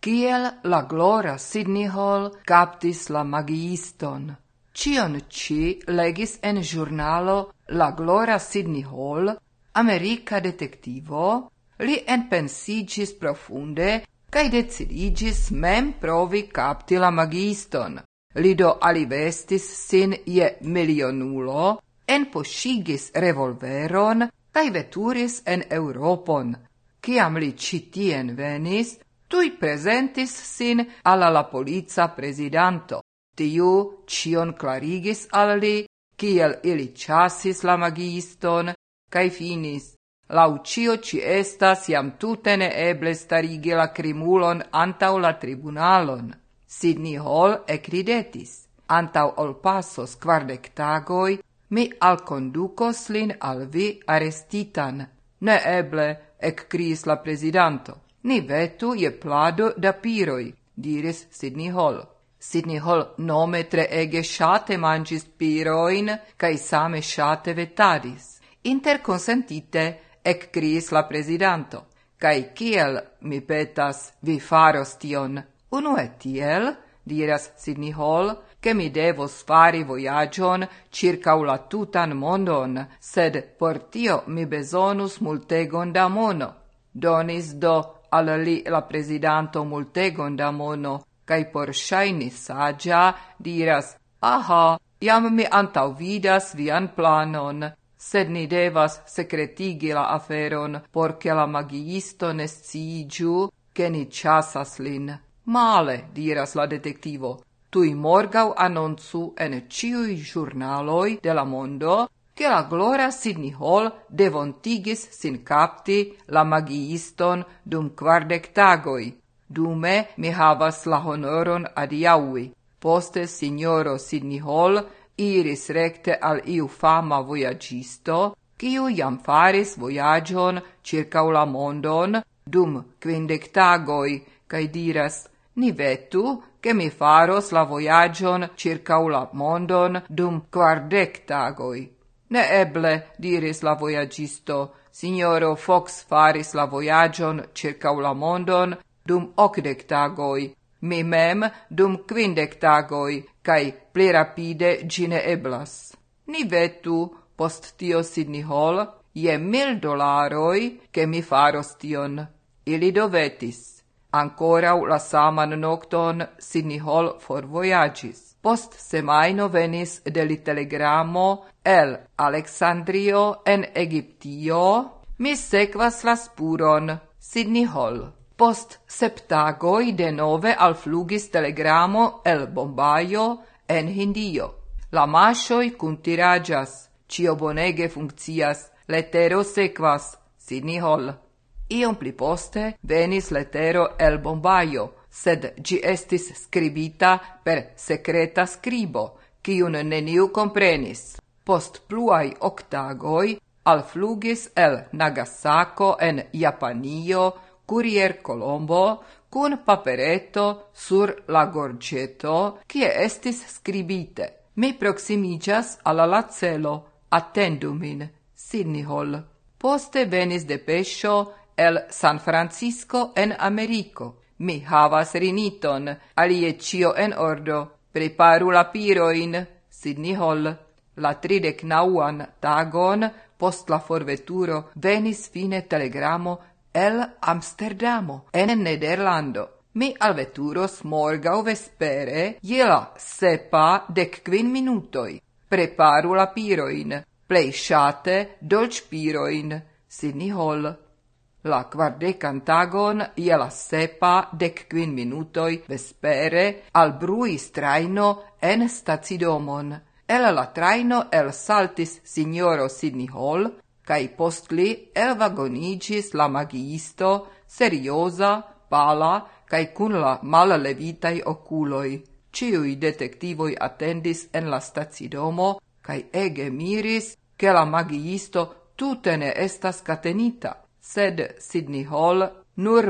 Kiel la glora Sydney Hall captis la magiiston. Cion ci legis en giornalo La glora Sydney Hall, America detectivo, li enpensigis profunde cae decidigis mem provi capti la magiston. Lido alivestis sin je milionulo, en enpoŝigis revolveron cae veturis en Europon. Ciam li citien venis, tui presentis sin alla la polica presidanto. Tiu cion clarigis al li, kiel ili chasis la magiston, cae finis. Lau cio ci estas jam tutene eble starigi la crimulon antau la tribunalon. Sidney Hall ecridetis. Antau ol passos quardec tagoi, mi alconducos lin al vi arestitan. Ne eble, ec la presidanto. Ni vetu je plado da piroi, diris Sidney Hall. Sidney Hall nome tre ege shate mangis piroin, cae same shate vetadis. Inter consentite, ec criis la presidanto. Cae kiel, mi petas, vi faros tion? Unue tiel, diras Sidney Hall, che mi devos fari voyagion circa la tutan mondon, sed por tio mi besonus multegon da mono. Donis do al li la presidanto multegon da mono, cae por shaini sagia diras, aha, iam mi antau vidas vian planon, sed ni devas secretigi la aferon, porce la magiisto nesciigiu, che ni chasas lin. Male, diras la detectivo, tui morgau annonzu en ciui giurnaloi de la mondo che la glora Sidney Hall devontigis sin capti la magiiston dum quardec tagoi. Dume mi havas la honoron adiaui. Poste signoro Sidney Hall iris recte al iu fama voyagisto, quiu iam faris voyagion circa la mondon dum quindec tagoi, cae diras, ni vetu, che mi faros la voyagion circa la mondon dum quardec tagoi. Ne eble, diris la voyagisto, signoro Fox faris la voyagion circa la mondon dum ocdec tagoi, mi mem dum quindec tagoi, cae pli rapide gine eblas. Ni vetu, post tio Sidney Hall, je mil dolaroi, che mi faros tion. Ili dovetis. Ancora la saman nocton Sidney Hall forvoyagis. Post semaino venis de li telegramo el Alexandrio en Egiptio, mi sequas la spuron, Sidney Hall. Post septagoi de nove alflugis telegramo el Bombaio en Hindio. La mascioi cuntiragias, cio bonege funccias, letero sequas, Sidney Hall. Iom pli poste venis letero el Bombaio, sed gi estis scribita per secreta scribo, kiun neniu comprenis. Post pluai octagoi al flugis el Nagasako en Japanio Courier Colombo cun papereto sur la gorgeto, cie estis scribite. Mi proximigas alla la celo, attendu min, Sidney Hall. Poste venis de pescio el San Francisco en Americo. Mi havas riniton, alie cio en ordo. Preparu la piroin, Sidney Hall. La tridec nauan tagon, post la forveturo, venis fine telegramo el Amsterdamo, en Nederlando. Mi alveturos morgau vespere, jela sepa dec quin minutoi. Preparu la piroin, plei shate dolc piroin, Sidney Hall la quardecan tagon ie la sepa dec quin minutoi vespere al brui traino en stacidomon. El la traino el saltis signoro Sidney Hall, cae postli el vagonigis la magiisto, seriosa, pala, cae cun la mal levitai oculoi. Ciui detectivoi attendis en la stacidomo, cae ege miris, che la magiisto tutene estas catenita sed Sidney Hall nur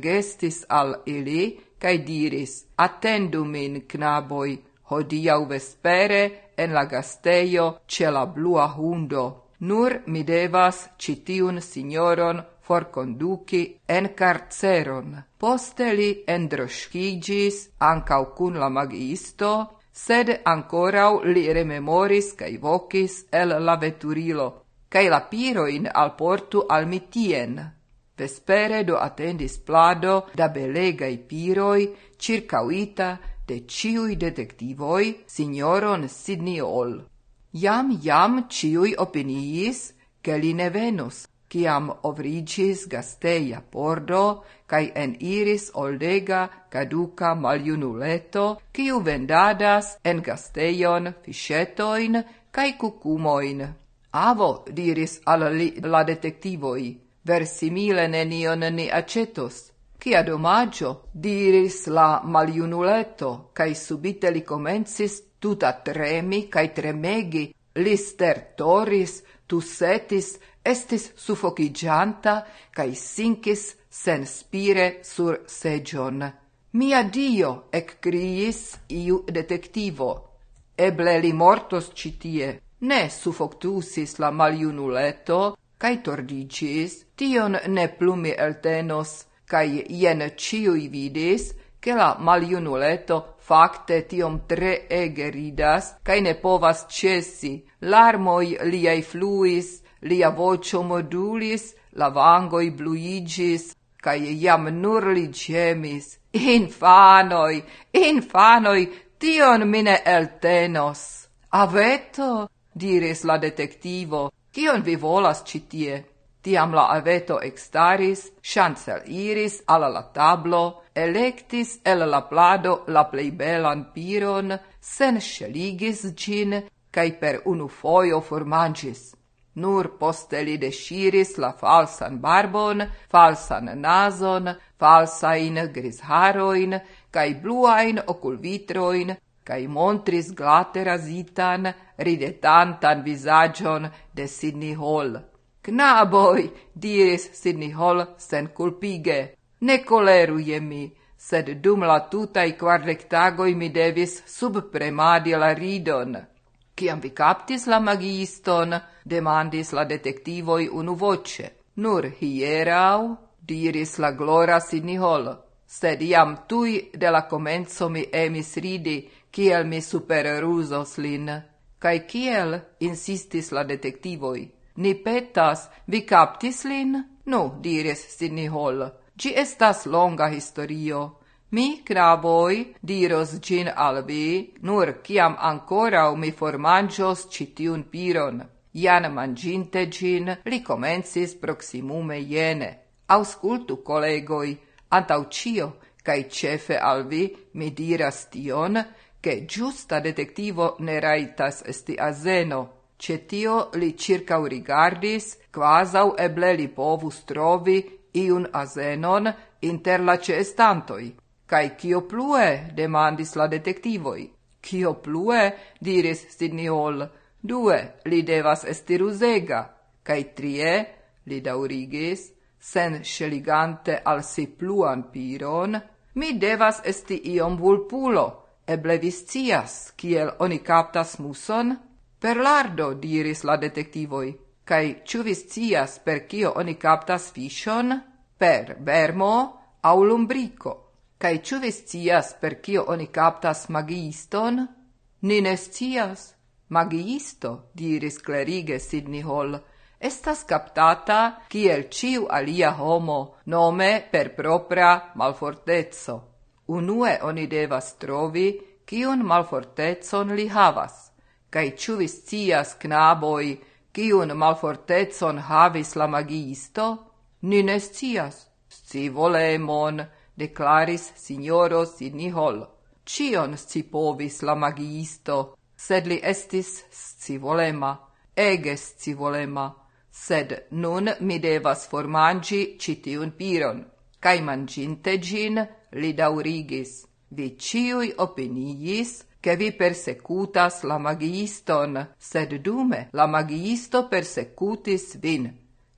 gestis al ili cae diris «Attendu min, knaboi, hodiau vespere en la gasteio ce la blua hundo. Nur mi devas citiun signoron forconduci en carceron. Poste li endroscigis, ancau cun la magiisto, sed ancorau li rememoris cae vocis el la veturilo cae la piroin alportu al mitien. Vespere do attendis plado da belegai piroi, circauita de ciui detectivoi, signoron Sidney Hall. Jam jam ciui opiniis, che li ne venus, ciam ovrigis gasteia pordo, cae en iris oldega caduca maliunuleto, ciu vendadas en gasteion fischetoin cae cucumoin. Avo, diris al li la detectivoi, versimile nenion ni acetos. Cia domaggio, diris la maliunuleto, cae subite li comensis tuta tremi cae tremegi, li stertoris, tusetis, estis suffocigianta, cae sincis sen spire sur segion. Mia Dio, ec criis iu detectivo, eble li mortos citie ne suffoctusis la maliunuleto, cae tordicis, tion ne plumi eltenos, cae jen ciui vidis, che la maliunuleto facte tiom tre ege ridas, cae ne povas cesi, larmoi liei fluis, lia vocio modulis, la vangoi bluigis, cae iam nur li gemis, infanoi, infanoi, tion mine eltenos. Aveto, diris la detectivo, kion vi volas citie? Tiam la aveto extaris, chancel iris alla la tablo, electis el la plado la plei belan piron, sen sceligis gin, cae per unu foio formangis. Nur poste li desciris la falsan barbon, falsan nason, falsain grisharoin, cae bluain oculvitroin, cae montris glate razitan, ridetantan visagion de Sidney Hall. Knaboi, diris Sidney Hall sen culpige, ne coleru je mi, sed dum la tutai quardectagoi mi devis subpremadi la ridon. Ciam vi captis la magiiston, demandis la detectivoi unu voce. Nur hierau, diris la glora Sidney Hall, sed iam tui de la comenzo mi emis ridi, kiel mi supereruzos lin, kai kiel insistis la detectivoi. Ni petas, vi captis lin? Nu, diris Sidney Hall, gi estas longa historio. Mi, knaboi, diros gin al vi, nur ciam ancorau mi formangios citiun piron. Ian manginte gin, li comensis proximume jene. Auscultu, collegoi, antau cio, cae cefe al vi mi diras tion, che giusta detectivo ne raitas esti azeno. Cetio li circa rigardis, quasau eble li povus trovi iun azenon inter la cestantoi. Cai cio plue? demandis la detectivoi. Cio plue? diris Sidney Hall. Due, li devas esti rusega. Cai trie, li daurigis, sen sceligante al si pluan piron, mi devas esti iom vulpulo Eble vi scias, kiel oni captas muson? Per lardo, diris la detectivoi. Cai ciu vi scias per cio oni captas fishon? Per vermo au lumbrico. Cai ciu vi scias per cio oni captas magiiston? Ni ne scias. Magiisto, diris clerige Sidney Hall, estas captata kiel ciu alia homo, nome per propria malfortezzo. Unue oni devas trovi, kiun malfortezon li havas, kai ĉu vi scias, knaboj, kiun malfortecon havis la magiisto? Ni ne scias, sci volemon, declaris signoro Sinihol. Cion sci povis la magiisto, sed li estis scivolema, ege scivolema, sed nun mi devas formangi citiun piron, cae manginte gin li daurigis, vi ciui opiniis, che vi persecutas la magiiston, sed dume la magiisto persecutis vin.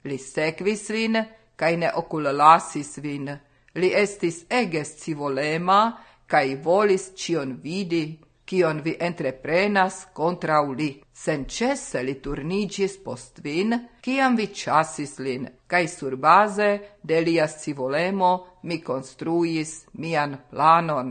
Li sekvis vin, cae ne oculalasis vin. Li estis eges civolema, cae volis cion vidi, cion vi entreprenas contra li. Sencesse li turnigis post vin, ciam vi chasis lin, cae sur base de lia scivolemo mi construis mian planon.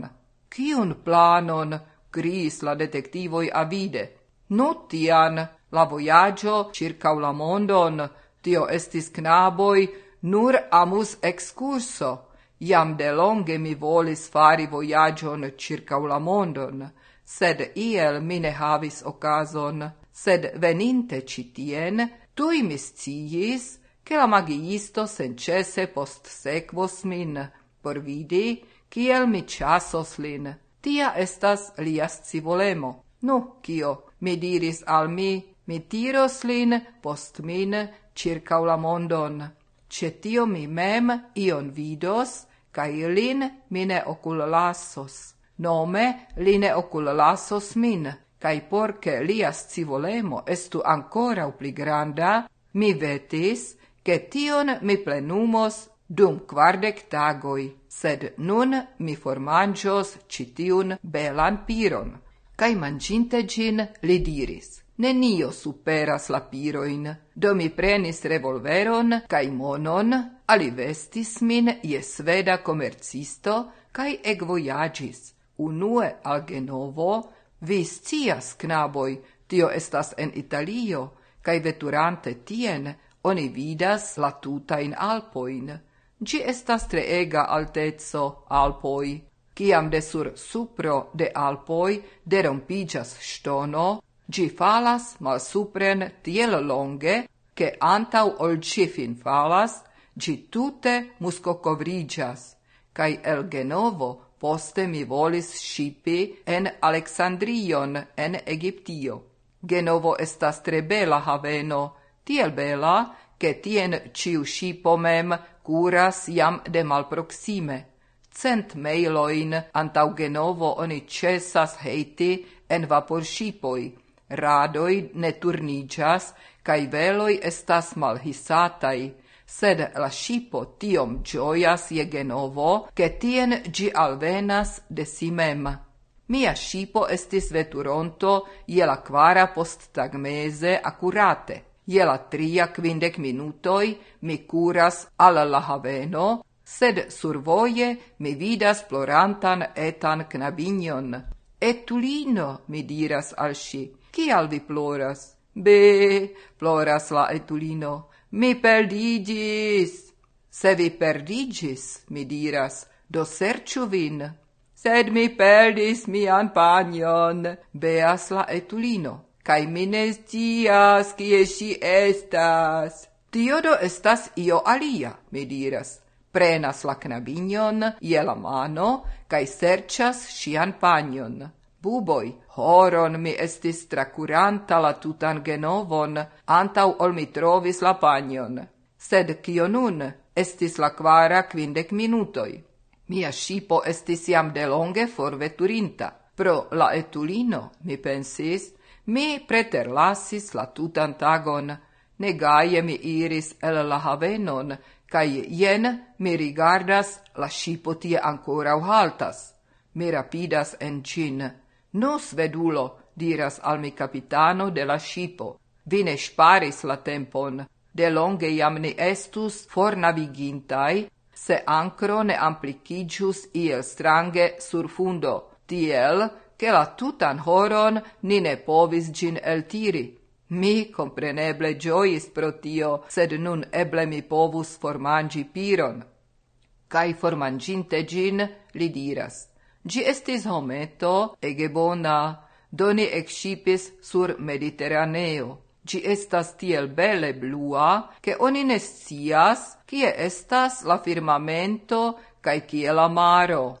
Cion planon gris la detectivoi avide? Nu tian la voyaggio circa la mondon, tio estis knaboi nur amus excurso. Iam de longe mi volis fari voyagion circa la mondon, sed iel mine havis occasion, sed veninte citien, tui mis ciis, che la magiisto sencese post sequos min, por vidi, kiel mi chasos lin. Tia estas lias civolemo. Nu, kio, mi diris al mi, mi tiros lin post min circa la mondon. Cetio mi mem ion vidos, cae lin mine ocul lassos Nome line ocul lasos min, cae porce lias civolemo estu ancora pli granda, mi vetis, che tion mi plenumos dum quardec tagoi, sed nun mi formangios citiun belan piron. Cai manginte gin li diris, Nenio superas la piroin, do mi prenis revolveron cae monon, alivestis min je sveda comercisto, cae eg voyagis. Unue al Genovo, vis cias, knaboj, tio estas en Italio, cae veturante tien, Oni vidas la tuta in alpoin. Gi estas treega altezzo alpoi. Ciam de sur supro de alpoi derompigas stono, gi falas mal supren tiel longe, che antau ol cifin falas, gi tute muscocovrigas, cae el genovo poste mi volis shipi en Alexandrion en Egiptio. Genovo estas tre bela haveno, tiel bela, che tien ciu shipo mem curas iam de malproxime. Cent meiloin antau genovo oni cesas heiti en vapor shipoi. radoi ne turnigas, cae veloi estas malhisatai, sed la shipo tiom gioias je genovo, che tien gi alvenas de si mem. Mia shipo estis veturonto je la quara post tagmese accurate. Je la tria quindec minutoi mi curas al la haveno, sed survoje mi vidas plorantan etan knabinion. Etulino, mi diras al si, kial vi ploras? Be, ploras la etulino, mi perdigis. Se vi perdigis, mi diras, do serciu vin. Sed mi perdis mian panion, beas la etulino cae mi ne scias si estas. Tio do estas io alia, mi diras. Prenas la knabinion je la mano, cae serĉas sian panion. Buboi, horon mi estis tracuranta la tutan genovon, antau ol mi trovis la panion. Sed cio nun? Estis la quara quindec minutoj. Mia shipo estis jam delonge forveturinta. Pro la etulino, mi pensis, Mi preterlasis la tutan tagon, negaie mi iris el la havenon, cae jen mi rigardas la shipo tie ancora haltas. Mi rapidas en cin. Nos vedulo, diras al mi capitano de la shipo, vi ne sparis la tempon, de longe iam ne estus for navigintai, se ancro ne amplicigius iel strange sur fundo, tiel che la tutan horon ni ne povis gin eltiri. Mi compreneble giois pro tio, sed nun eble mi povus formangi piron. Cai formanginte gin, li diras, gi estis hometo ege bona, doni excipis sur Mediterraneo. Gi estas tiel bele blua, che oni ne scias, kie estas la firmamento cae kie la maro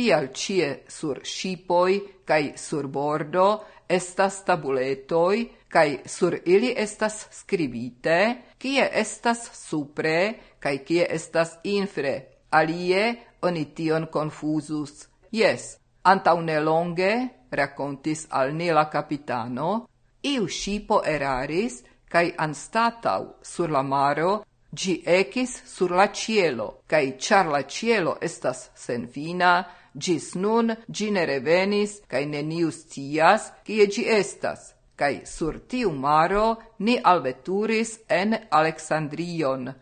tial cie sur shipoi cae sur bordo estas tabuletoi, cae sur ili estas scribite, cie estas supre, cae cie estas infre, alie oni tion confusus. Yes, antau nelonge, racontis al ni la capitano, iu shipo eraris, cae anstatau sur la maro, gi ecis sur la cielo, cae char la cielo estas senfina, gis nun gi ne revenis, cae nenius scias, cie gi estas, cae sur tiu maro ni alveturis en Alexandrion.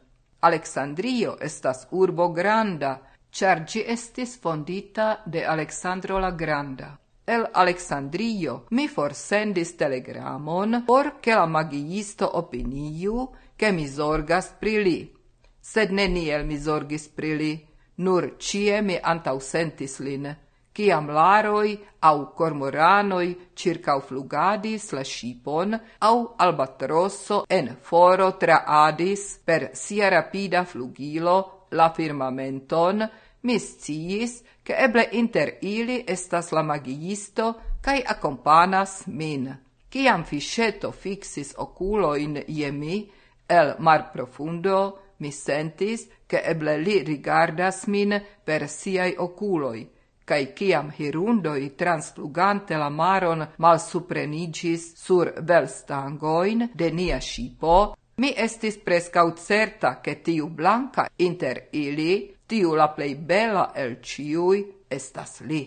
Alexandrio estas urbo granda, char gi estis fondita de Alexandro la Granda. El Alexandrio mi forsendis telegramon por che la magiisto opiniu che mi zorgas pri li. Sed neniel mi zorgis pri li, nur cie mi antausentis lin, ciam laroi au cormoranoi circau flugadis la shipon au albatrosso en foro traadis per sia rapida flugilo la firmamenton, mi sciis che eble inter ili estas la magiisto cae accompanas min. Ciam fisceto fixis oculoin je mi, el mar profundo, mi sentis, che eble li rigardas min per siai oculoi, cae ciam hirundoi transflugante la maron mal suprenigis sur belstangoin de nia shipo, mi estis prescaut certa che tiu blanca inter ili, tiu la plei bela el ciui, estas li.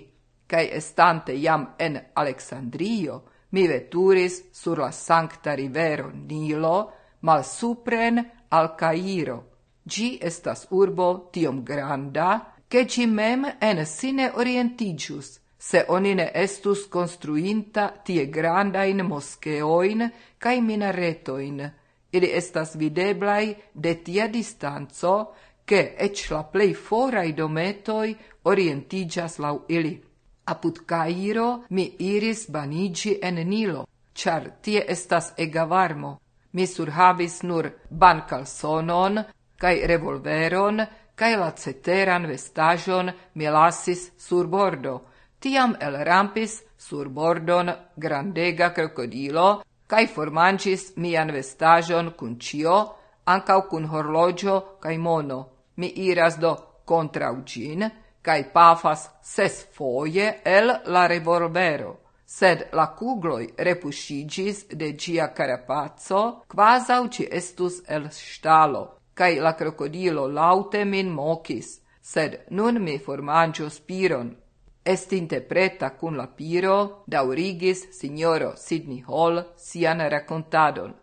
Cae estante jam en Alexandrio, mi veturis sur la sancta rivero Nilo, mal supren al Cairo. Gi estas urbo tiom granda, che ci mem en sine orientigius, se oni ne estus construinta tie grandain moskeoin cae minaretoin. Ili estas videblai de tia distanzo, che ec la plei forai dometoi orientigas lau ili. Apud Cairo mi iris banigi en Nilo, char tie estas ega varmo, Mi surhavis nur bancalsonon, cae revolveron, cae la ceteran vestajon mi lasis sur bordo. Tiam el rampis sur bordon grandega crocodilo, cae formancis mian vestajon cun cio, ancau cun horlogio cae mono. Mi iras do contra ugin, cae pafas ses foie el la revolvero sed la cugloi repuscigis de gia carapazzo, quasau ci estus el stalo, cae la crocodilo laute min mocis, sed nun mi formangios piron. Estinte preta cun la piro, daurigis signoro Sidney Hall sian racontadon.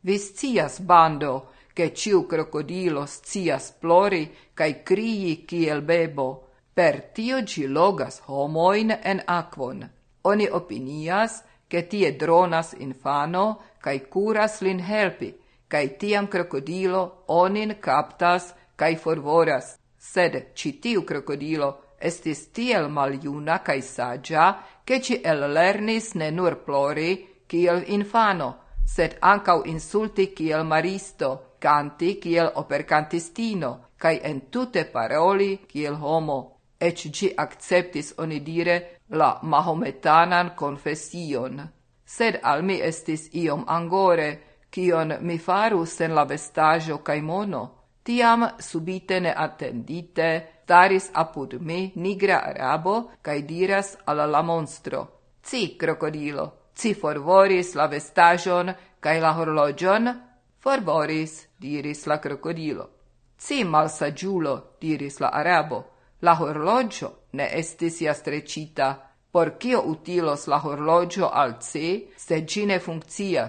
Vis cias bando, che ciu crocodilo scias plori cae crii ciel bebo, per tio gi logas homoin en aquon. Oni opinias, che tie dronas infano, cae curas lin helpi, cae tiam crocodilo onin captas cae forvoras. Sed citiu crocodilo estis tiel maliuna cae sagia, che ci ellernis ne nur plori kiel infano, sed ancau insulti kiel maristo, canti kiel opercantistino, cae entute paroli kiel homo. Ec ci acceptis onidire la mahometanan confession, sed al mi estis iom angore, kion mi farus en la vestajo cae mono, tiam subite ne attendite, staris apud mi nigra arabo cae diras alla la monstro, ci crocodilo, ci forvoris la vestajon cae la horlogion, forvoris, diris la crocodilo. Ci malsagiulo, diris la arabo, la horlogio ne estis jastrecita, por cio utilos la horlogio al ce, se ĝi ne.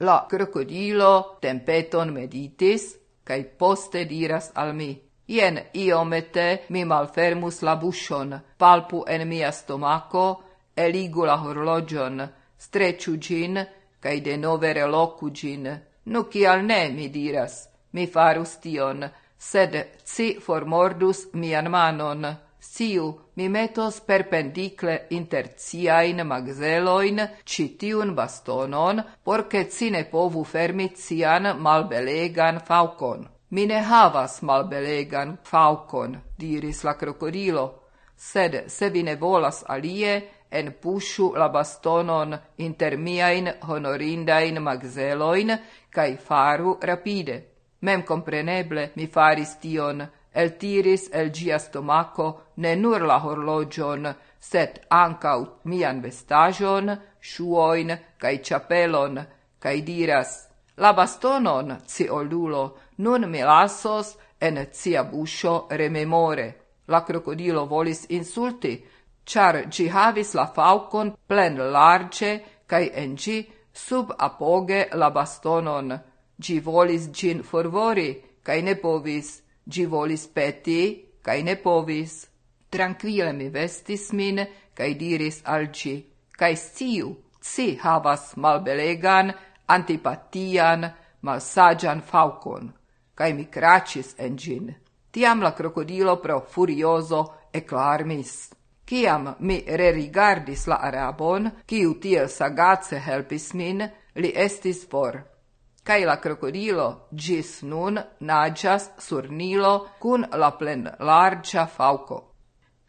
La krokodilo tempeton meditis, cae poste diras al mi, Ien iomete mi malfermus la buŝon, palpu en mia stomako, eligu la horloĝon, streĉu gin, kaj denove reloku gin, Nu kial ne, mi diras, mi farus tion, sed ci formordus mian manon sciu, mi metos perpendicle inter ciain magzeloin citiun bastonon, porce ci ne povu fermi cian malbelegan faucon. Mi ne havas malbelegan faucon, diris la crocodilo, sed se vi ne volas alie, en pushu la bastonon inter miain honorindain magzeloin, cae faru rapide. Mem compreneble mi faris tion, eltiris el gia stomaco ne nur la horlogion, set ancau mian vestagion, shuoin, cae chapelon, cae diras, la bastonon, ciolulo, nun mi lasos en cia buscio rememore. La crocodilo volis insulti, char gi havis la faucon plen large, cae en gi sub apoge la bastonon. Gi volis gin forvori, cae ne povis, gi volis peti, cae ne povis tranquille mi vestis min, cae diris alci, cae sciu, ci havas malbelegan, antipatian, malsagian faucon, cae mi cracis en gin. Tiam la crocodilo pro furioso eclarmis. Ciam mi rerigardis la arabon, kiu tiel sagace helpis min, li estis for. Kaj la krokodilo gis nun naĝas sur Nilo kun la plenlarĝa fauco.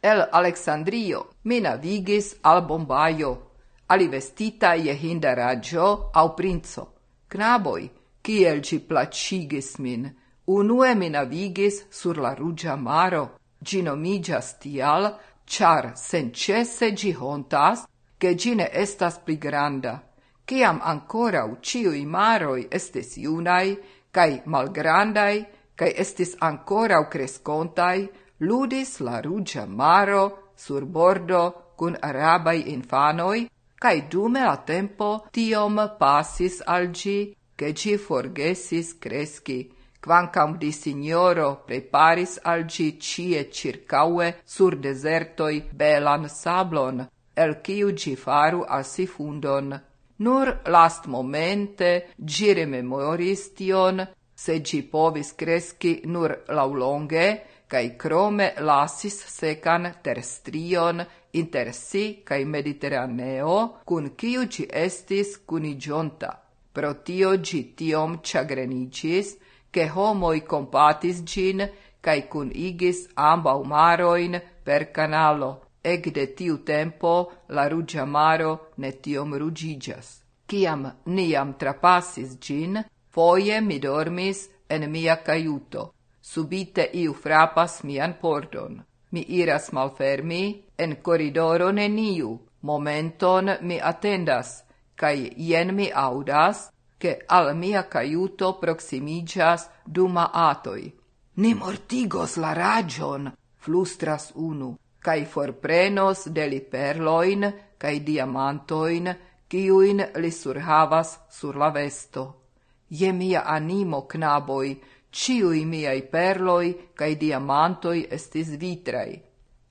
El Alexandrio, mi navigis al Bombaio, ali vestita je hinda raggio au princo. Knaboi, kiel ci placigis min, unue mi navigis sur la rugia maro, gi nomigas tial, char sencese gi hontas, che gine estas pli granda. Ciam ancora uciui maroi estes iunai, cae malgrandai, cae estis ancora crescontai, ludis la rugia maro sur bordo cun arabai infanoi, cae dume la tempo tiom passis al gi, che gi forgesis cresci, quancam di signoro preparis al gi cie circaue sur desertoi belan sablon, el ciu gi faru a si fundon. Nur last momente gi rememoris tion, se gi povis cresci nur laulonge, cae crome lasis secan terstrion inter si cae Mediterraneo, cun ciu ci estis cunigionta. Pro tio gi tiom chagrenicis, che homoi compatis gin, cae cun igis ambau maroin per canalo. Ec de tiu tempo la rugia maro ne tiom rugigas. Ciam niam trapasis gin, foie mi dormis en mia caiuto Subite iu frapas mian pordon. Mi iras malfermi, en corridoro neniu. Momenton mi attendas, cae jen mi audas, che al mia caiuto proximigas duma atoi. Ni mortigos la ragion, flustras unu, cae forprenos deli perloin cae diamantoin, ciuin li surhavas sur la vesto. Je mia animo, knaboi, ciui miei perloi cae diamantoi estis vitrai.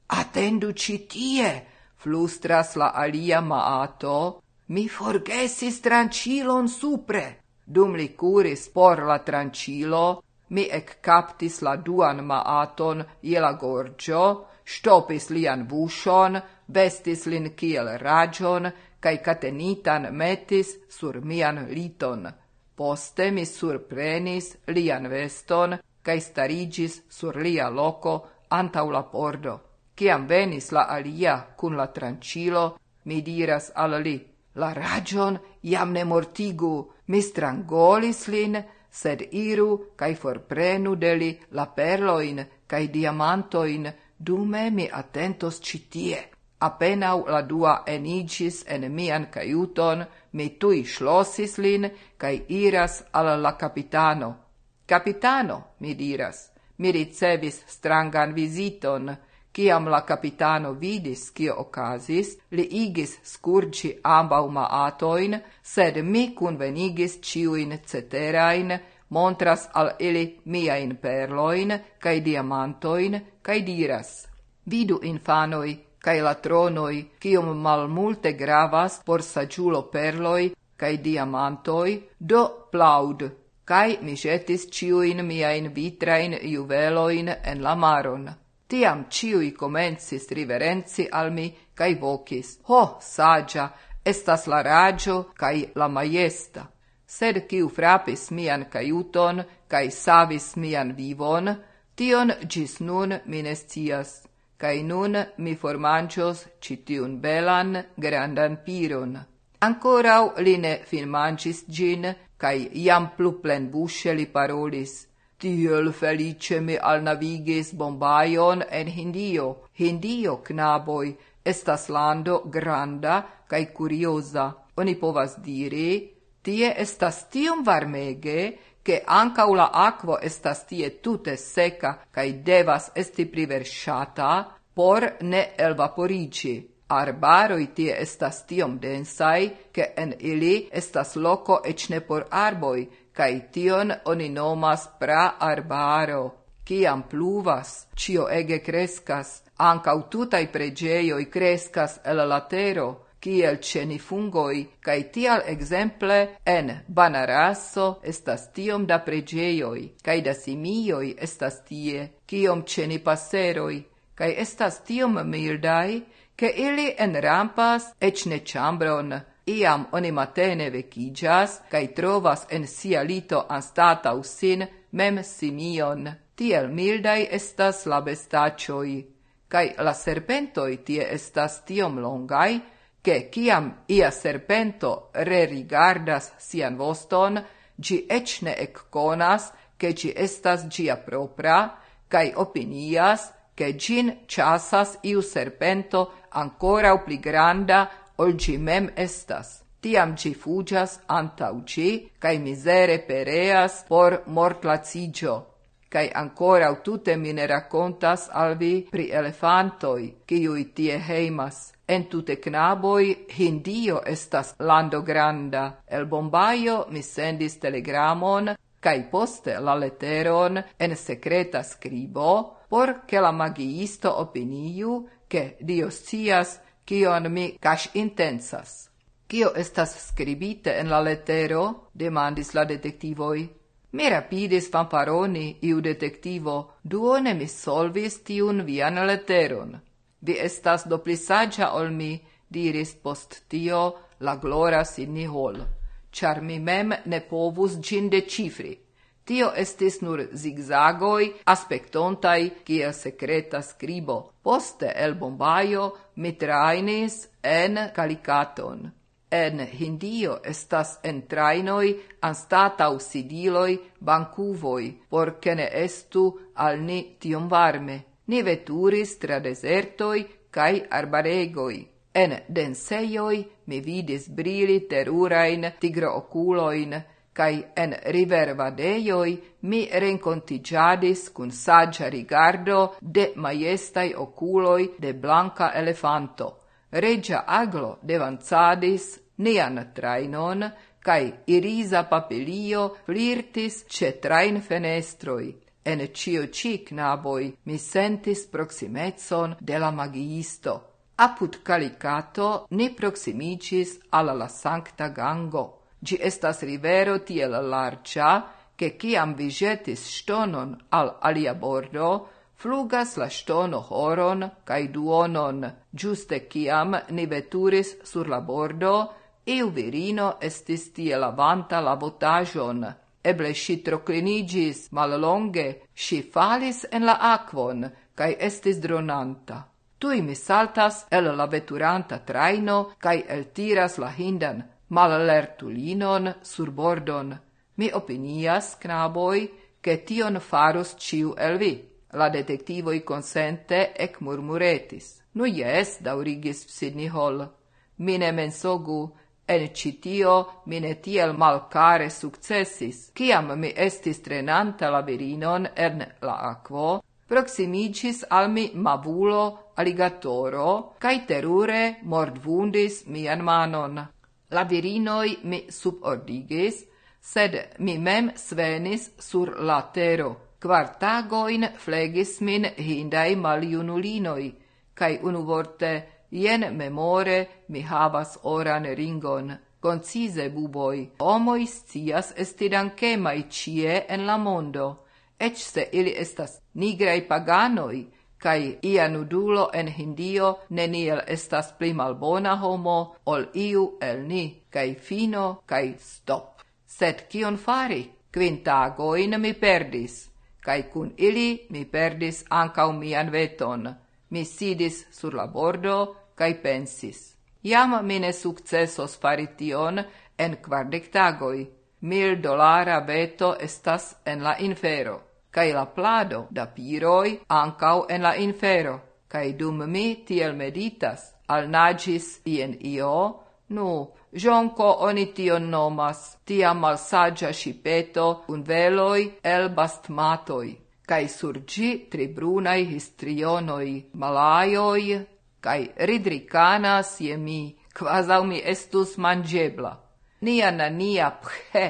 Attendu ci tie, flustras la alia maato, mi forgesis trancilon supre. Dum li curis por la trancilo, mi ec captis la duan maaton iela gorgio, stopis lian vushon, vestis lin kiel ragion, cae catenitan metis sur mian liton. Poste mi surprenis lian veston cae starigis sur lia loco antau la pordo. Ciam venis la alia cun la trancilo, mi diras al li, la ragion iam ne mortigu, mi strangolis lin, sed iru cae forprenu deli la perloin cae diamantoin, dume mi attentos citie. Apenau la dua enigis en mian caiuton, mi tui šlosis lin, cae iras al la capitano. Capitano, mi diras, mi ricevis strangan visiton, Ciam la capitano vidis cio ocasis, li igis scurci ambau maatoin, sed mi convenigis ciuin ceterain, montras al ili miain perloin, cae diamantoin, cae diras, vidu infanoi, cae la tronoi, cium malmulte gravas por saciulo perloi cae diamantoi, do plaud, cae mi jetis ciuin miain vitrain juveloin en la maron. Tiam ciui comensis riverenci al mi, cae vocis, ho, sagia, estas la ragio cae la maiesta. Sed ciu frapis mian caiuton, cae savis mian vivon, tion gis nun minestias cae nun mi formancios citiun belan grandan piron. Ancorau li ne filmancis gin, cae iam plu plen busce li parolis. Tiel felice mi alnavigis Bombaion en Hindio. Hindio, knaboi, estas lando granda cae curiosa. Oni povas diri, tie estas tiom varmege, che anca la aquo estas tie tute seca cae devas esti priversata por ne elvaporici. Arbaroi tie estas tiom densai, che en ili estas loco ecne por arboi, cae tion oni nomas pra arbaro. Ciam pluvas, cio ege crescas, anca tutai pregeioi crescas el latero, kiel ceni fungoi, cae tial exemple en Banarasso estas tiom da pregeioi, cae da simioi estas tie, kiom ceni passeroi, cae estas tiom mirdai, che ili enrampas ec ne chambron, iam oni matene vecigas, cae trovas en sia lito anstatau sin mem simion, tiel mildai estas la bestacioi, cae la serpentoi tie estas tiom longai, che ciam ia serpento rerigardas sian voston, gi ec conas, che gi estas gia propra, cae opinias che gin chasas iu serpento ancora pli granda ol gi mem estas. Tiam gi fugias antau gi, cae misere pereas por mortlacigio cae ancora tute mi ne racontas al vi pri elefantoi, ciui tie heimas. En tute knaboi Hindio estas lando granda. El Bombaio mi sendis telegramon cae poste la leteron en secreta scribo, por che la magiisto opiniu che Dio scias cion mi cas intensas. Cio estas scribite en la letero? demandis la detectivoi. Mi rapidis fanfaroni, iu detectivo, duone mi solvis tiun vian leteron vi estas do pli saggia ol mi, diris post tio la glora Sidney Hall, char mi mem ne povus gin decifri. Tio estis nur zigzagoi aspectontai kia secreta scribo. Poste el Bombaio mi trainis en Calicaton. En Hindio estas en trainoi anstatau sidiloi bancuvoi, por ne estu al ni tiom varme. Ni veturis tra desertoi cae arbaregoi. En denseioi mi vidis brili terurain tigrooculoin, cae en rivervadeioi mi rencontigiadis cun saggia rigardo de maiestai oculoi de blanca elefanto. Regia aglo devanzadis nian trainon, cae irisa papilio flirtis ce train fenestroi. En cio ci knaboi mi sentis proximetson de la magiisto. Apud calicato ni proximicis alla la sancta gango. Gi estas rivero tiel larcia, che ciam vi jetis stonon al alia bordo, flugas la stono horon cae duonon, giuste ciam ni veturis sur la bordo, iu virino estis tie lavanta la botaĵon. Eble si troclinigis mallonge, si falis en la aquon, cae estis dronanta. Tui mi saltas el la veturanta traino, cae eltiras la hindan malalertulinon sur bordon. Mi opinias, knaboi, che tion farus ciu el vi. La detectivoi consente ec murmuretis. Nu jes, daurigis Sidney Hall. Mine mensogu, En citio mi ne tiel malcare successis. Ciam mi estis trenanta la virinon en la aquo, proximicis al mi mavulo aligatoro, cae terure mordvundis mian manon. La virinoi mi subordigis, sed mi mem svenis sur la tero. Kvar flegis min hindai maliunulinoi, cae unuvorte Ien memore mi havas oran ringon, concise buboi. Homoi scias esti dankemai cie en la mondo, ec se ili estas nigrei paganoi, cae ia nudulo en Hindio neniel estas pli malbona homo ol iu el ni, cae fino, cae stop. Sed kion fari? Quintagoin mi perdis, cae cun ili mi perdis ancau mian veton. Mi sidis sur la bordo, cae pensis. Iam mine successos fari tion en quardec tagoi. Mil dolara beto estas en la infero, cae la plado da piroi ancau en la infero, cae dum mi tiel meditas, al nagis ien io, nu, Jonco oni tion nomas, tia malsagia shipeto un veloi el bastmatoi, cae surgi tri brunai histrionoi, malaioi, cae ridricanas je mi, quasau mi estus mangebla. Nia na nia phe,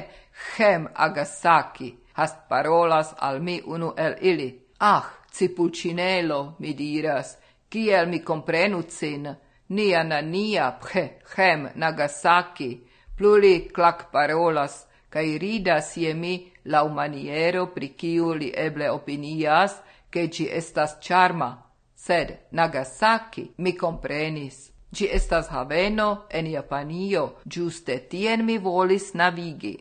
hem Agasaki, hast parolas al mi unu el ili. Ah, cipulcinelo, mi diras, kiel mi comprenu cin, nia na nia phe, hem Nagasaki, pluli clac parolas, cae ridas ie mi lau maniero pri kiu li eble opinias, che ci estas charma sed Nagasaki mi comprenis. Gi estas haveno en Japanio, giuste tien mi volis navigi.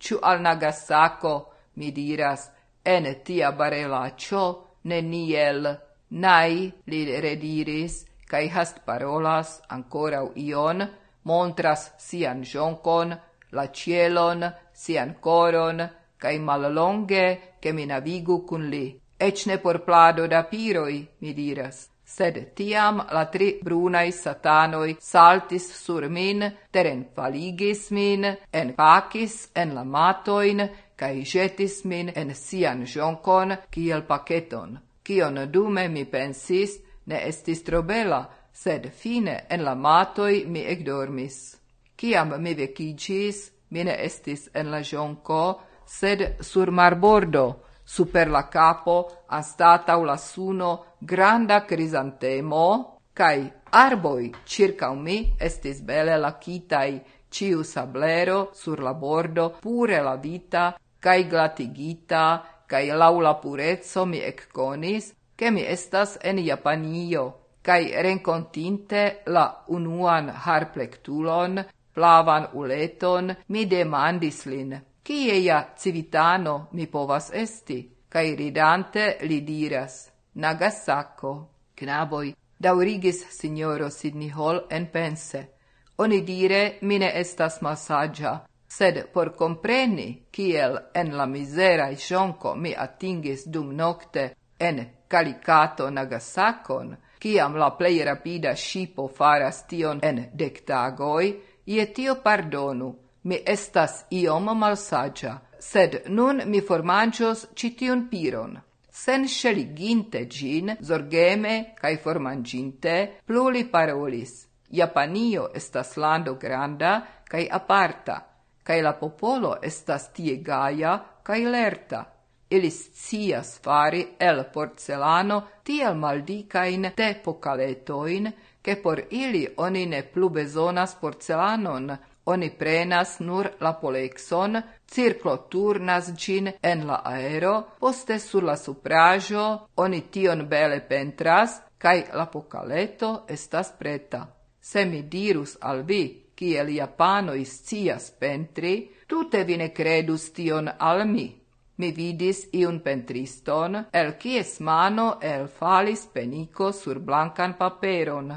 Ciu al Nagasako, mi diras, en tia barelaccio, neniel. Nai, li rediris, cae hast parolas ancora ion, montras sian joncon, la cielon, sian coron, cae mallonge che mi navigu cun li ec ne por plado da piroi, mi diras. Sed tiam la tri brunai satanoi saltis sur min, teren faligis min, en pacis en la matoin, cae jetis min en sian joncon kiel paceton, kion dume mi pensis ne estis trobela, sed fine en la matoi mi ecdormis. Ciam mi vecigis, mi ne estis en la jonco, sed sur marbordo, super la capo anstatau la suno granda crisantemo, cae arboi circa mi estis bele lacitai, ciu sablero sur la bordo pure la vita, cae glatigita, cae laula purezzo mi ecconis, che mi estas en Japanio, cae rencontinte la unuan harplectulon, plavan uleton, mi demandis lin. Kie ja civitano mi povas esti? Cai ridante li diras, Nagasako. knaboi, daurigis signoro Sidney Hall en pense. Oni dire, mine estas malsaĝa, sed por compreni kiel en la misera ŝonko mi atingis dum nocte en calicato Nagasakon, kiam la plei rapida shipo faras tion en dektagoj, ie tio pardonu, mi estas iom malsaĝa, sed nun mi formanĝos ĉi tiun piron. Sen xeliginte gin, zorgeme cae formanginte, plu li parolis. Japanio estas lando granda cae aparta, cae la popolo estas tie gaia cae lerta. Ili scias fari el porcelano tiel maldicain te pocaletoin, che por ili oni ne plu bezonas porcelanon, Oni prenas nur la polexon, circlo turnas gin en la aero, poste sur la suprajo oni tion bele pentras, cae la pocaleto estas preta. Se mi dirus al vi, kiel japano iscias pentri, tute vi ne credus tion al mi. Mi vidis iun pentriston, el kies mano el falis penico sur blancan paperon,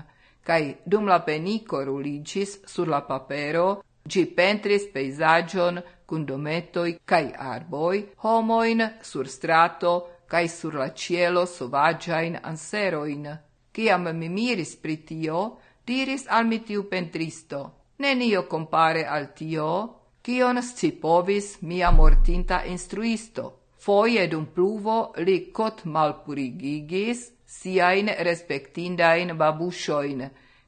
cae dum la penico ruligis sur la papero, gi pentris peisagion cun dometoi cae arboi, homoin sur strato cae sur la cielo sovagiain anseroin. Ciam mi miris pritio, diris al mi tiu pentristo, nenio compare al tio, cion scipovis mia mortinta instruisto. Foie dum pluvo li cot malpurigigis, siain respectindain babuscioin,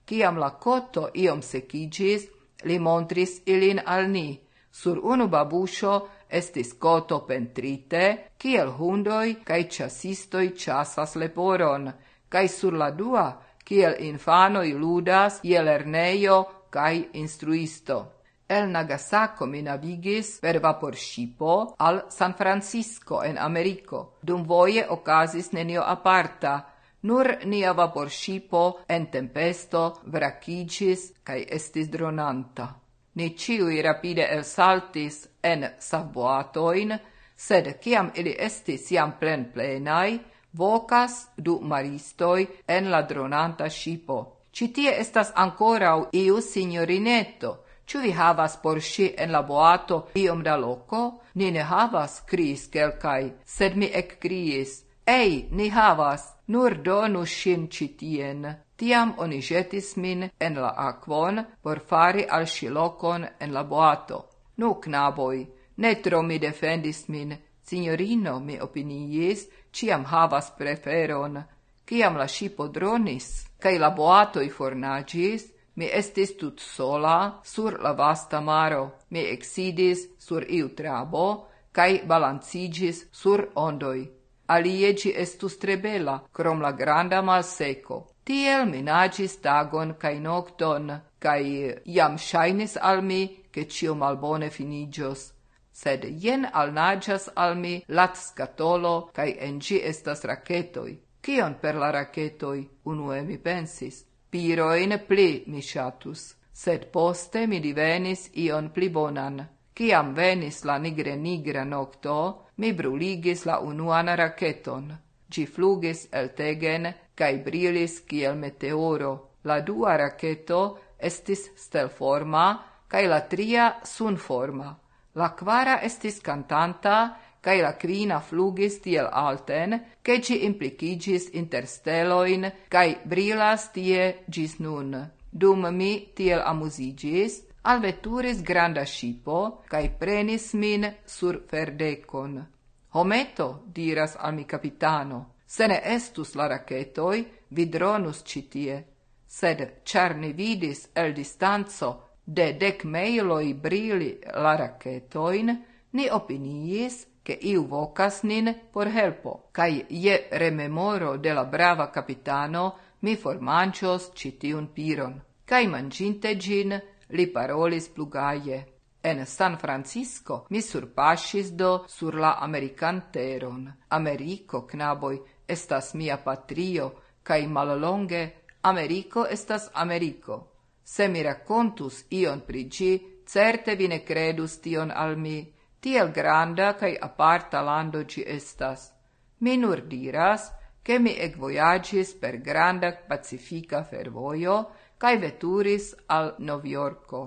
ciam la cotto iom secigis, li montris ilin al ni. Sur unu babuscio estis coto pentrite, kiel hundoi cae chasistoi chasas leporon, cae sur la dua, kiel infanoi ludas je lerneio cae instruisto. El Nagasako mi navigis per vaporŝipo al San Francisco en Americo. Dum voje ocasis nenio aparta, Nur nia vaporŝipo en tempesto vracigis cae estis dronanta. Ni ciui rapide el saltis en savboatoin, sed ciam ili estis iam plen plenai, vocas du maristoi en la dronanta shipo. Citie estas ancorau iu signorineto, Ciu vi havas por si en la boato iom da loco? Ni ne havas, criis kelkai, sed mi ec criis, Ei, ni havas, nur donu shin citien. Tiam oni jetis min en la aquon por fari al shilocon en la boato. Nu, knaboj, ne tro mi defendis min, signorino mi opiniis, ciam havas preferon. Ciam la shipo dronis, cae la boatoi fornagis, Mi estis tut sola sur la vasta maro, mi exidis sur iu trabo, cae balancigis sur ondoi alie ci estus trebela, crom la granda malseco. Tiel minagis tagon cae nocton, cae iam shainis al mi, che cio malbone finigios. Sed jen alnagias al mi lat scatolo, cae en gi estas racetoi. Cion per la racetoi, unue mi pensis. Piroin pli mi shatus, sed poste mi divenis ion pli bonan. Ciam venis la nigre nigra nocto, mi bruligis la unuan raketon. Gi flugis eltegen, cae brilis kiel meteoro. La dua raketo estis stelforma, cae la tria sunforma. La quara estis cantanta, cae la quina flugis tiel alten, che ci implicigis inter steloin, cae brilas tie gis nun. Dum mi tiel amusigis, alveturis granda scipo, cae prenis min sur ferdecon. Hometo, diras al mi capitano, se ne estus la racetoi, vidronus citie. Sed, char ni vidis el distanzo de dec meiloi brili la racetoin, ni opiniis che iu vocas nin por helpo, cae je rememoro de la brava capitano mi formancios citiun piron, cae manginte gin li parolis plugaje. En San Francisco mi surpasis do sur la American teron. Americo, knaboj, estas mia patrio, cae malolonge Americo estas Americo. Se mi racontus ion pridi certe vi ne credus tion al mi, tiel granda cae aparta lando ci estas. Mi nur diras, che mi ec voyagis per granda pacifica fervoio, cae veturis al Noviorco.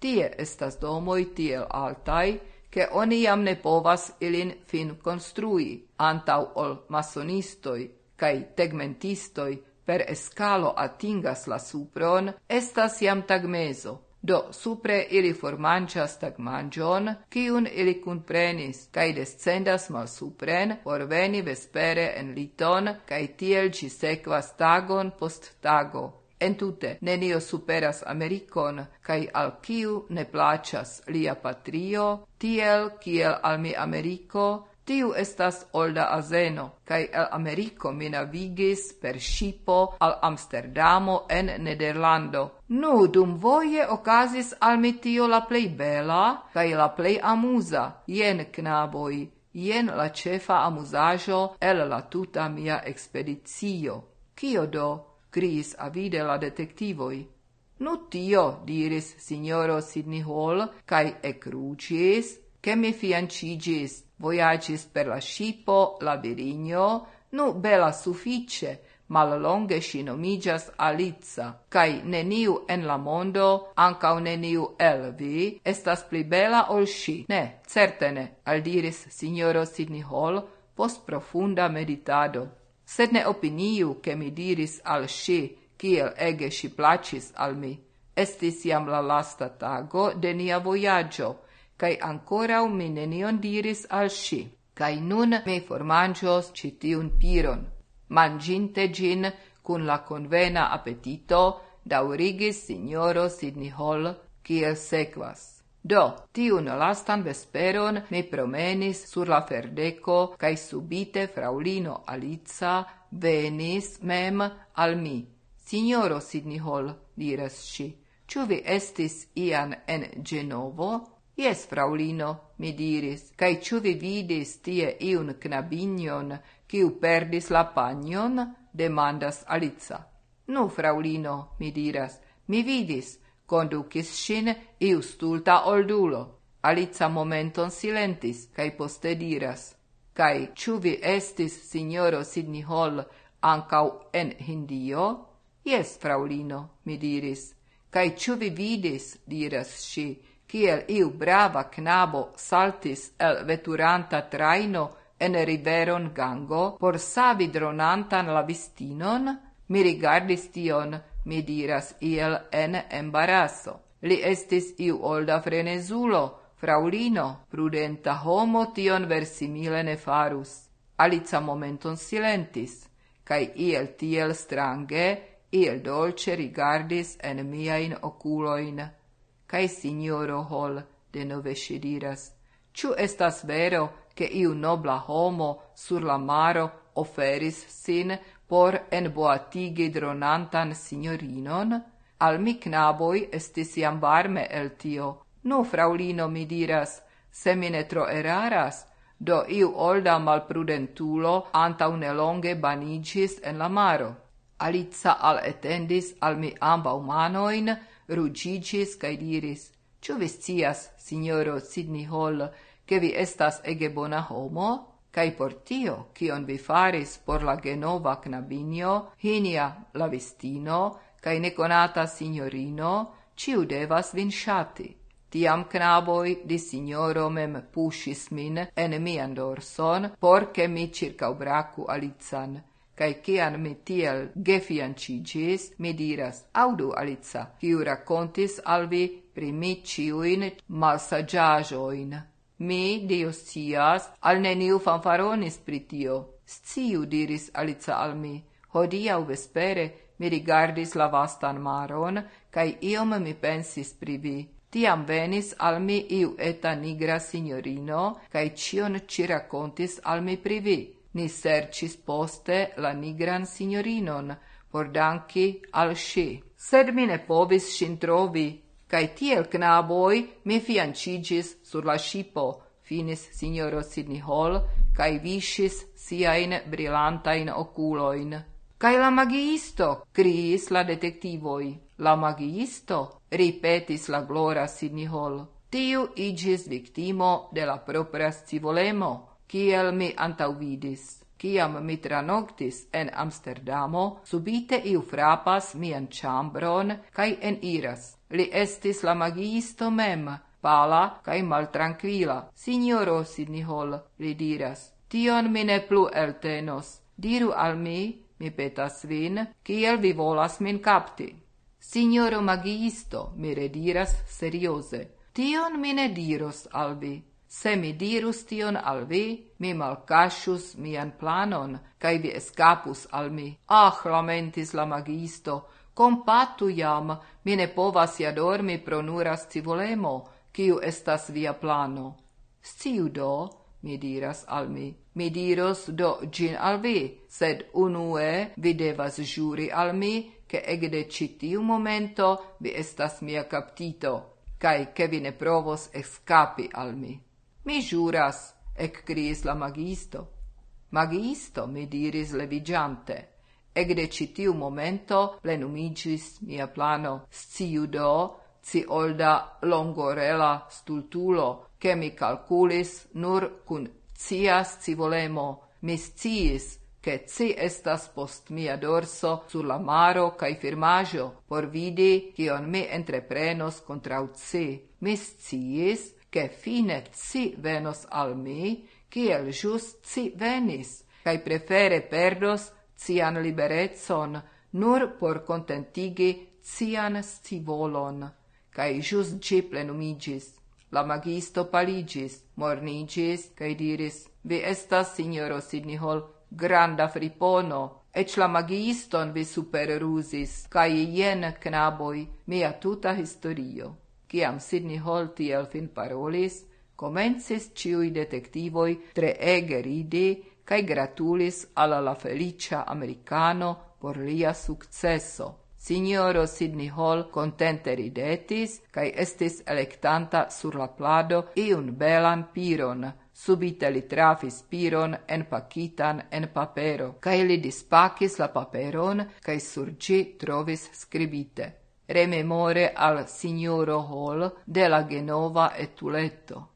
Tie estas domoi tiel altai, che oni jam ne povas ilin fin construi, antau ol masonistoi cae tegmentistoi per escalo atingas la supron, estas jam tagmezo, do supre ili formancias tagmangion, kiun ili cunprenis, cae descendas mal supren, por veni vespere en liton, cae tiel ci sequas tagon post tago, Entute nenio superas Amerikon, kai al kiu ne placas lia patrio, tiel kiel al mi Ameriko, Tiu estas olda azeno, kai el Ameriko mi navigis per shipo al Amsterdamo en Nederlando. Nu, dum voje okazis al mi tio la plei bela kai la plei amusa, Jen, knaboi, jen la cefa amusajo el la tuta mia expedizio. Kio do? criis avide la detectivoi. Nu tio, diris signoro Sidney Hall, cae ecrucis, che mi fiancigis, voyagis per la scipo, la virigno, nu bela suffice, mal longe si nomigas Alitza, cae neniu en la mondo, ancau neniu el vi, estas pli bela ol si. Ne, certene, al aldiris signoro Sidney Hall, post profunda meditado sed ne opiniu che mi diris al si, kiel ege si placis al mi. Estis iam la lasta tago de nia vojaĝo, kaj ancorau mi nenion diris al si, cae nun mi formangios citiun piron. Manginte gin cun la convena appetito, daurigis signoro Sidney Hall, kiel sequas. Do, tiun lastan vesperon mi promenis sur la ferdeco, cae subite fraulino Alica venis mem al mi. Signoro Sidney Hall, diras si, ciu vi estis ian en Genovo? Ies, fraulino, mi diris, cae ciu vi vidis tie iun knabinion, ciu perdis la pagnon? demandas Alica. Nu, fraulino, mi diras, mi vidis, conducis sin iu stulta oldulo. Alitza momenton silentis, cae poste diras, cae ciu vi estis, signoro Sidney Hall, ancau en Hindio? Yes, fraulino, mi diris. Cae ciu vi vidis, diras si, kiel iu brava knabo saltis el veturanta traino en riveron gango por savi dronantan la vistinon? Mi rigardis tion, mi diras iel en embaraso. Li estis iu olda frenezulo, fraulino, prudenta homo tion versimile ne farus. Alica momenton silentis, cae iel tiel strange, iel dolce rigardis en miain oculoin. Cae signoro Hol, denove si diras, ciu estas vero, che iu nobla homo sur la maro oferis sin por enboatigi dronantan signorinon, al mi knaboi estis iam varme el tio. Nu, fraulino, mi diras, se mi ne tro eraras, do iu olda malprudentulo antau nelonge banigis en la maro. Alica al etendis al mi ambau manoin, rugigis cae diris, Ču vi scias, signoro Sidney Hall, che vi estas ege bona homo? Kaj por tio, cion vi faris por la genova knabinio, hinia lavistino, kaj neconata signorino, ciu devas vin shati. Tiam knaboi di signoro mem pushis min en mian dorson, porce mi mi circaubracu Alican. Kaj cian mi tiel gefiancigis, mi diras, audu Alica, ciu racontis alvi primi pri mi. Mi, Dio scias, al neniu fanfaronis pritio. Sciu, diris Alica al mi, hodiau vespere mi rigardis la vastan maron, cae iom mi pensis pri vi. Tiam venis al mi iu eta nigra signorino, cae cion ci racontis al mi pri vi. Ni sercis poste la nigran signorinon, por danki al sci. Sed mi ne povis sin trovi, cae tiel knaboi mi fiancigis sur la shipo, finis signoro Sidney Hall, cae visis siain brillantain oculoin. Cae la magiisto, criis la detectivoi. La magiisto, ripetis la glora Sidney Hall. Tiu igis victimo de la propria scivolemo, kiel mi antauvidis. Ciam mi tranoctis en Amsterdamo, subite iu frapas mian chambron cae eniras. Li estis la magiisto mem, pala cae maltranquila. Signoro Sidnihol, li diras, tion mi ne plu eltenos. Diru al mi, mi petas vin, kiel vi volas min capti. Signoro magiisto, mi rediras serioze, tion mi ne diros al vi Se mi dirus tion al vi, mi malcashus mian planon, cae vi escapus al mi. Ah, lamentis la magisto, compatu jam, mi ne povas ja dormi pro nura scivolemo, ciu estas via plano. Sciu do, mi diras al mi, mi diros do gin al vi, sed unue vi devas juri al mi, che egde citiu momento vi estas mia captito, cae che vi ne provos escapi al mi. Mi giuras, ec criis la magisto. Magisto, mi diris levigiante, ec de tiu momento plenumigis mia plano. Sciu do, ci olda longorela stultulo, che mi calculis nur cun cias ci volemo, Mi sciis, che ci estas post mia dorso sur la maro cae firmajo, por vidi cion mi entreprenos contrau ci. Mi sciis, che fine ci venos al mi, kiel jus ci venis, cae prefere perdos cian liberezon, nur por contentigi cian scivolon, cae jus ci plenumigis. La magisto paligis, mornigis, cae diris, vi estas, signoro Sidnihol, granda fripono, ec la magiston vi superrusis, cae jen knaboi mia tuta historio. Ciam Sidney Hall tiel fin parolis, comencis ciui detectivoi tre ege ridi cae gratulis alla la felicia americano por lia successo. Signoro Sidney Hall contente ridetis, cae estis electanta sur la plado iun belan piron, subite li trafis piron enpacitan en papero, cae li dispacis la paperon, cae sur ci trovis scribite rememore al signoro Hall della Genova etuletto.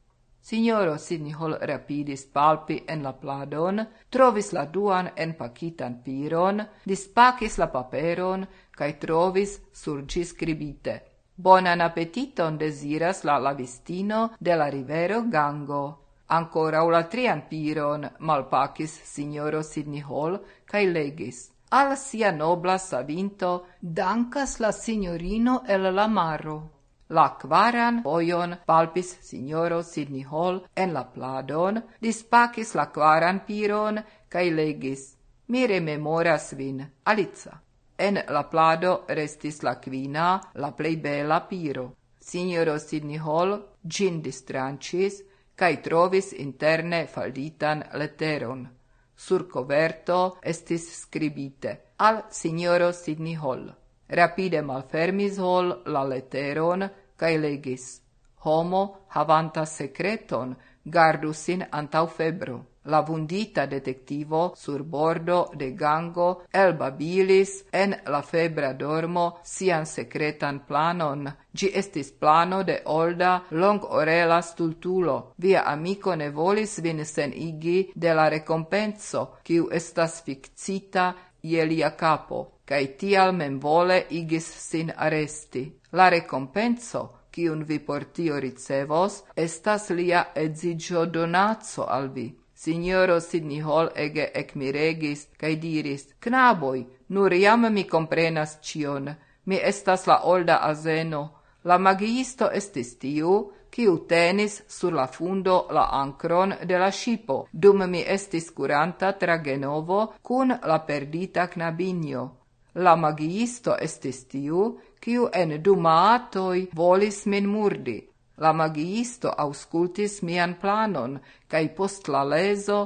Signoro Sidney Hall rapidis palpi en la pladon, trovis la duan en pacitan piron, dispakis la paperon, cae trovis surci scribite. Bonan appetiton desiras la lavistino de la rivero Gango. Ancora la trian piron malpacis signoro Sidney Hall, cae legis al sia nobla savinto dankas la signorino el la maro. La quaran fojon palpis signoro Sidney Hall en la pladon, dispacis la quaran piron, cae legis. Mi rememoras vin, Alica. En la plado restis la quina, la plei bela piro. Signoro Sidney Hall gin distrancis, cae trovis interne falditan leteron sur coverto estis scribite al signoro Sidney Hall. Rapide malfermis Hall la letteron cae legis. Homo havanta secreton gardu sin antau febro. La vundita detectivo sur bordo de gango el babilis en la febra dormo sian secretan planon. Gi estis plano de olda long-orela stultulo. Via amico ne volis vin sen igi de la recompenso, kiu estas ficcita je lia capo, cae tial memvole igis sin aresti. La recompenso, kiun vi portio ricevos, estas lia edzigio donazzo al vi. Signoro Sidney Hall ege ecmiregis, cae diris, Knaboi, nur iam mi comprenas cion, mi estas la olda azeno, la magiisto estis tiu, kiu tenis sur la fundo la ancron de la shipo, dum mi estis curanta tra Genovo cun la perdita knabinio. La magiisto estis tiu, kiu en du maatoi volis min murdi, La magiisto auscultis mian planon, cae post la leso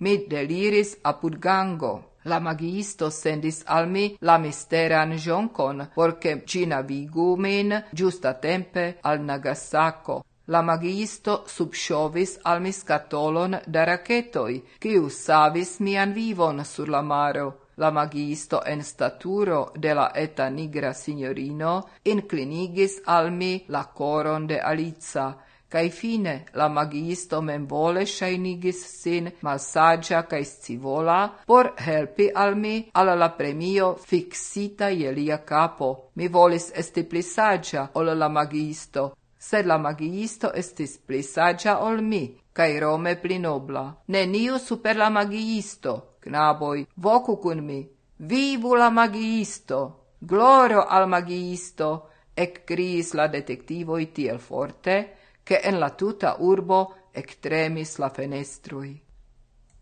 mi deliris apud gango. La magiisto sendis al mi la misteran joncon, porce cina vigu min giusta tempe al Nagasako. La magiisto subsciovis al mi scatolon da racetoi, cius savis mian vivon sur la maro. La magiisto en staturo de la eta nigra signorino inclinigis al mi la coron de Alica, cae fine la magiisto memvole shainigis sin malsagia cae scivola por helpi al mi alla la premio fixita je lia capo. Mi volis esti pli sagia ol la magiisto, sed la magiisto estis pli sagia ol mi, cae Rome pli nobla. Neniu super la magiisto, knaboi, vocu cun mi, vivu la magiisto, gloro al magiisto, ec criis la detectivoi tiel forte, che en la tuta urbo ec tremis la fenestrui.